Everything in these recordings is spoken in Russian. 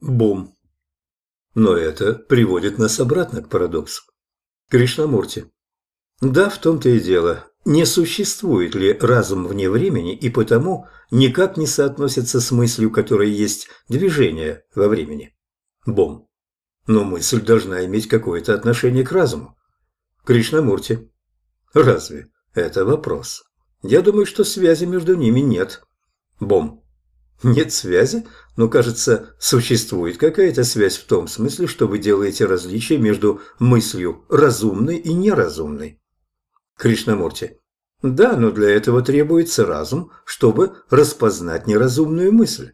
Бум. Но это приводит нас обратно к парадоксу. Кришнамурти. Да, в том-то и дело. Не существует ли разум вне времени и потому никак не соотносится с мыслью, которая есть движение во времени? Бом. Но мысль должна иметь какое-то отношение к разуму. Кришнамурти. Разве? Это вопрос. Я думаю, что связи между ними нет. Бом. Нет связи, но, кажется, существует какая-то связь в том смысле, что вы делаете различие между мыслью разумной и неразумной. Кришнамурти. Да, но для этого требуется разум, чтобы распознать неразумную мысль.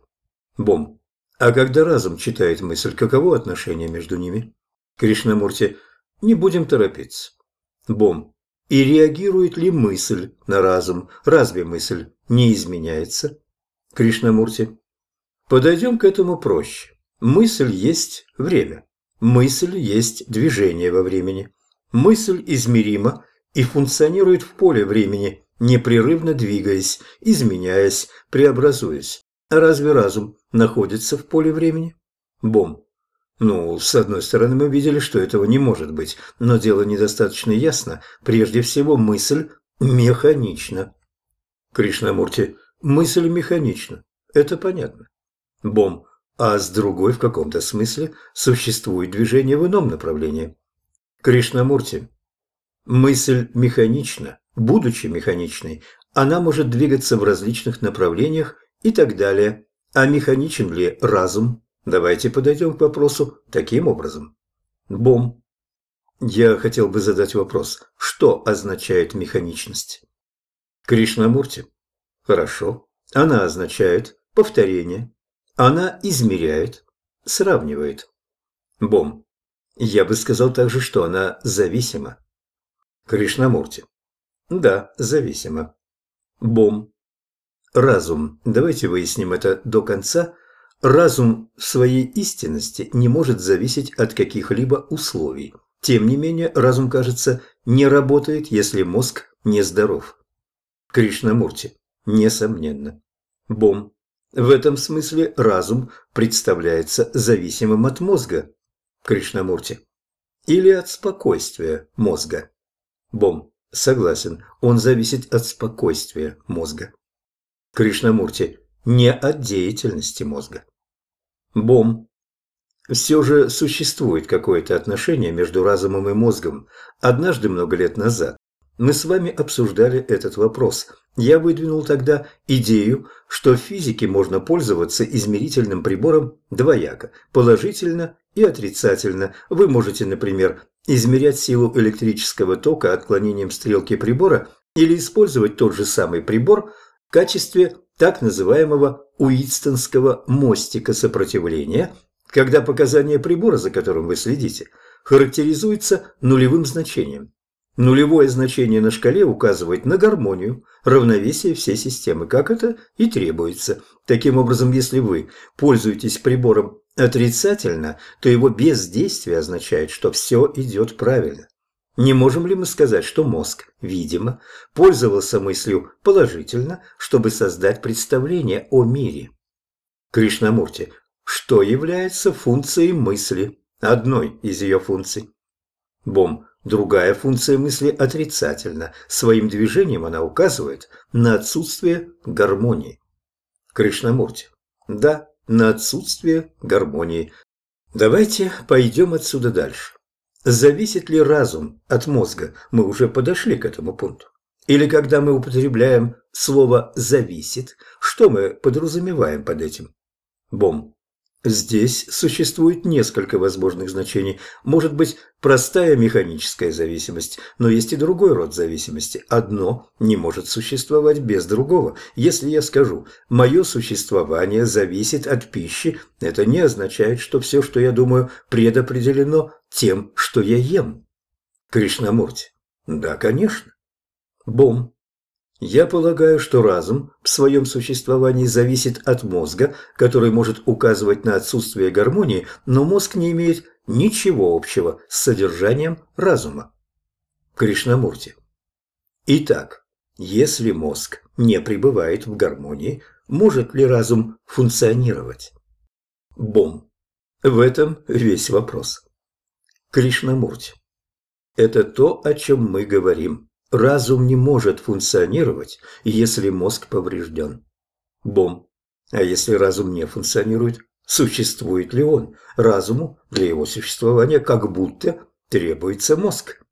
Бом. А когда разум читает мысль, каково отношение между ними? Кришнамурти. Не будем торопиться. Бом. И реагирует ли мысль на разум? Разве мысль не изменяется? Кришнамурти. Подойдем к этому проще. Мысль есть время. Мысль есть движение во времени. Мысль измерима и функционирует в поле времени, непрерывно двигаясь, изменяясь, преобразуясь. А разве разум находится в поле времени? Бом. Ну, с одной стороны, мы видели, что этого не может быть, но дело недостаточно ясно. Прежде всего, мысль механична. Кришнамурти. Мысль механична. Это понятно. Бом. А с другой, в каком-то смысле, существует движение в ином направлении. Кришнамурти. Мысль механична. Будучи механичной, она может двигаться в различных направлениях и так далее. А механичен ли разум? Давайте подойдем к вопросу таким образом. Бом. Я хотел бы задать вопрос. Что означает механичность? Кришнамурти. Хорошо. Она означает повторение. Она измеряет, сравнивает. Бом. Я бы сказал также, что она зависима. Кришнамурти. Да, зависима. Бом. Разум. Давайте выясним это до конца. Разум в своей истинности не может зависеть от каких-либо условий. Тем не менее, разум, кажется, не работает, если мозг нездоров. Кришнамурти. Несомненно. Бом. В этом смысле разум представляется зависимым от мозга. Кришнамурти. Или от спокойствия мозга. Бом. Согласен, он зависит от спокойствия мозга. Кришнамурти. Не от деятельности мозга. Бом. Все же существует какое-то отношение между разумом и мозгом. Однажды, много лет назад, мы с вами обсуждали этот вопрос. Я выдвинул тогда идею, что в физике можно пользоваться измерительным прибором двояко, положительно и отрицательно. Вы можете, например, измерять силу электрического тока отклонением стрелки прибора или использовать тот же самый прибор в качестве так называемого уитстонского мостика сопротивления, когда показания прибора, за которым вы следите, характеризуется нулевым значением. Нулевое значение на шкале указывает на гармонию, равновесие всей системы, как это и требуется. Таким образом, если вы пользуетесь прибором отрицательно, то его бездействие означает, что все идет правильно. Не можем ли мы сказать, что мозг, видимо, пользовался мыслью положительно, чтобы создать представление о мире? Кришнамурти, что является функцией мысли, одной из ее функций? Бом, Другая функция мысли отрицательна. Своим движением она указывает на отсутствие гармонии. Кришнамурти. Да, на отсутствие гармонии. Давайте пойдем отсюда дальше. Зависит ли разум от мозга? Мы уже подошли к этому пункту. Или когда мы употребляем слово «зависит», что мы подразумеваем под этим? Бом. Здесь существует несколько возможных значений. Может быть, простая механическая зависимость, но есть и другой род зависимости. Одно не может существовать без другого. Если я скажу «мое существование зависит от пищи», это не означает, что все, что я думаю, предопределено тем, что я ем. Кришнамурти. Да, конечно. Бом. Я полагаю, что разум в своем существовании зависит от мозга, который может указывать на отсутствие гармонии, но мозг не имеет ничего общего с содержанием разума. Кришнамурти. Итак, если мозг не пребывает в гармонии, может ли разум функционировать? Бом. В этом весь вопрос. Кришнамурти. Это то, о чем мы говорим. Разум не может функционировать, если мозг поврежден. Бом. А если разум не функционирует, существует ли он? Разуму для его существования как будто требуется мозг.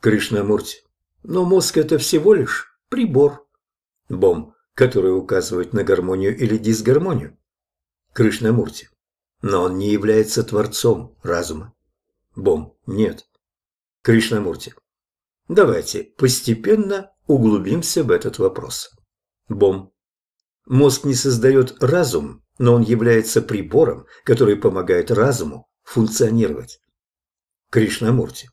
Кришнамурти. Но мозг это всего лишь прибор. Бом, который указывает на гармонию или дисгармонию. Кришнамурти. Но он не является творцом разума. Бом. Нет. Кришнамурти. Давайте постепенно углубимся в этот вопрос. Бом. Мозг не создает разум, но он является прибором, который помогает разуму функционировать. Кришнамурти.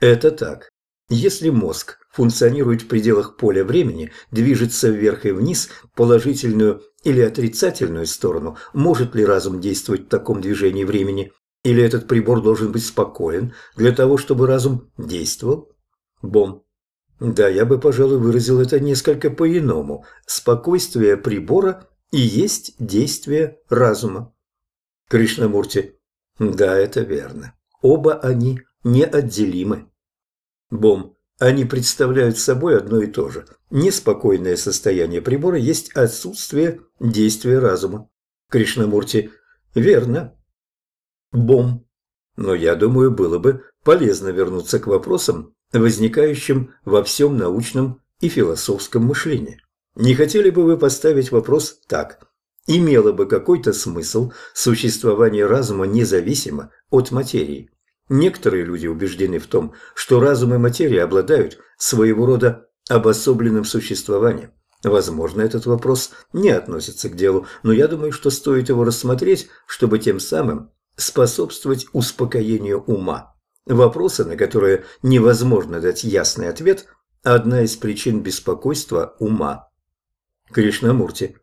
Это так. Если мозг функционирует в пределах поля времени, движется вверх и вниз, положительную или отрицательную сторону, может ли разум действовать в таком движении времени, или этот прибор должен быть спокоен для того, чтобы разум действовал? Бом. Да, я бы, пожалуй, выразил это несколько по-иному. Спокойствие прибора и есть действие разума. Кришнамурти. Да, это верно. Оба они неотделимы. Бом. Они представляют собой одно и то же. Неспокойное состояние прибора есть отсутствие действия разума. Кришнамурти. Верно. Бом. Но я думаю, было бы полезно вернуться к вопросам, возникающим во всем научном и философском мышлении. Не хотели бы вы поставить вопрос так? Имело бы какой-то смысл существование разума независимо от материи? Некоторые люди убеждены в том, что разум и материя обладают своего рода обособленным существованием. Возможно, этот вопрос не относится к делу, но я думаю, что стоит его рассмотреть, чтобы тем самым способствовать успокоению ума. Вопросы, на которые невозможно дать ясный ответ, одна из причин беспокойства ума. Кришнамурти.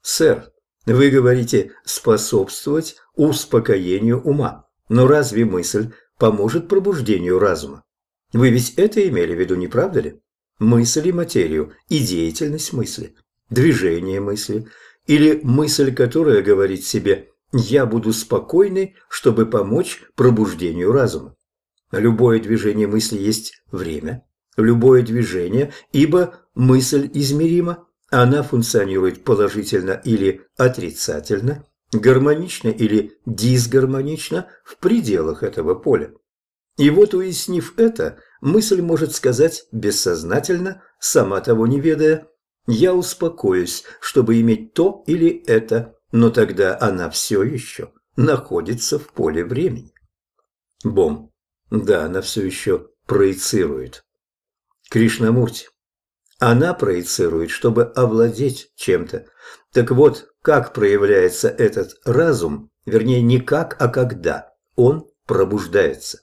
Сэр, вы говорите «способствовать успокоению ума». Но разве мысль поможет пробуждению разума? Вы ведь это имели в виду, не правда ли? Мысль и материю, и деятельность мысли, движение мысли, или мысль, которая говорит себе я буду спокойной, чтобы помочь пробуждению разума. Любое движение мысли есть время, любое движение, ибо мысль измерима, она функционирует положительно или отрицательно, гармонично или дисгармонично в пределах этого поля. И вот уяснив это, мысль может сказать бессознательно, сама того не ведая, «Я успокоюсь, чтобы иметь то или это но тогда она все еще находится в поле времени. Бом. Да, она все еще проецирует. Кришнамурти. Она проецирует, чтобы овладеть чем-то. Так вот, как проявляется этот разум, вернее, не как, а когда он пробуждается.